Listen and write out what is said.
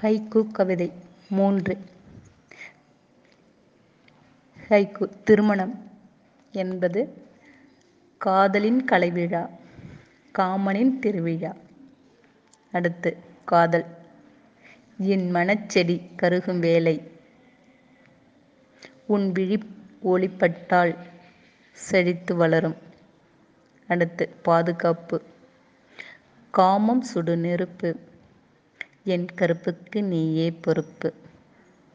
Haiku கவிதை மூன்று. Haiku திருமணம் என்பது காதலின் கலைவிழா காமனின் திருவிழா. அடுத்து காதல். என் மனச்செடி கருகும் வேலை உன் விழி ஒளிப்பட்டால் செழித்து வளரும். அடுத்து பாதுகாப்பு. காமம் சுடு நெருப்பு என் கருப்புக்கு நீயே பொறுப்பு.